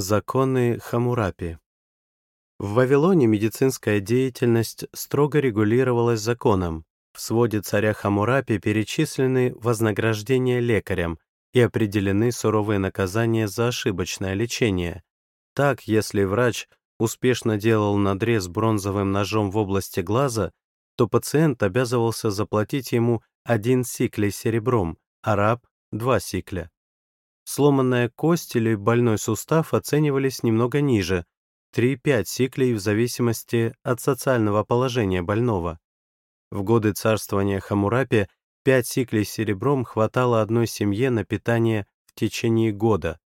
Законы Хамурапи В Вавилоне медицинская деятельность строго регулировалась законом. В своде царя Хамурапи перечислены вознаграждения лекарям и определены суровые наказания за ошибочное лечение. Так, если врач успешно делал надрез бронзовым ножом в области глаза, то пациент обязывался заплатить ему один сиклей серебром, а раб — два сикля. Сломанная кость или больной сустав оценивались немного ниже, 3-5 сиклей в зависимости от социального положения больного. В годы царствования Хамурапи 5 сиклей серебром хватало одной семье на питание в течение года.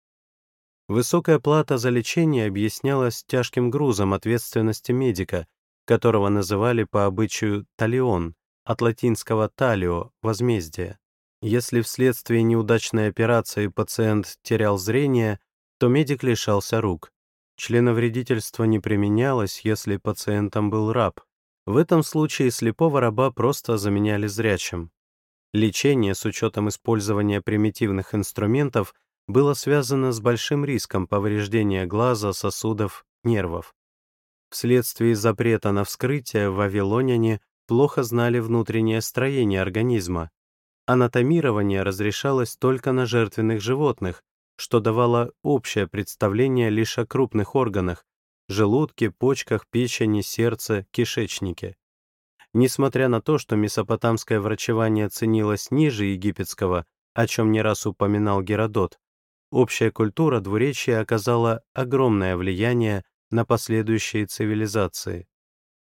Высокая плата за лечение объяснялась тяжким грузом ответственности медика, которого называли по обычаю «талион», от латинского «талио» — «возмездие». Если вследствие неудачной операции пациент терял зрение, то медик лишался рук. Членовредительство не применялось, если пациентом был раб. В этом случае слепого раба просто заменяли зрячим. Лечение с учетом использования примитивных инструментов было связано с большим риском повреждения глаза, сосудов, нервов. Вследствие запрета на вскрытие вавилоняне плохо знали внутреннее строение организма, Анатомирование разрешалось только на жертвенных животных, что давало общее представление лишь о крупных органах — желудке, почках, печени, сердце, кишечнике. Несмотря на то, что месопотамское врачевание ценилось ниже египетского, о чем не раз упоминал Геродот, общая культура двуречия оказала огромное влияние на последующие цивилизации.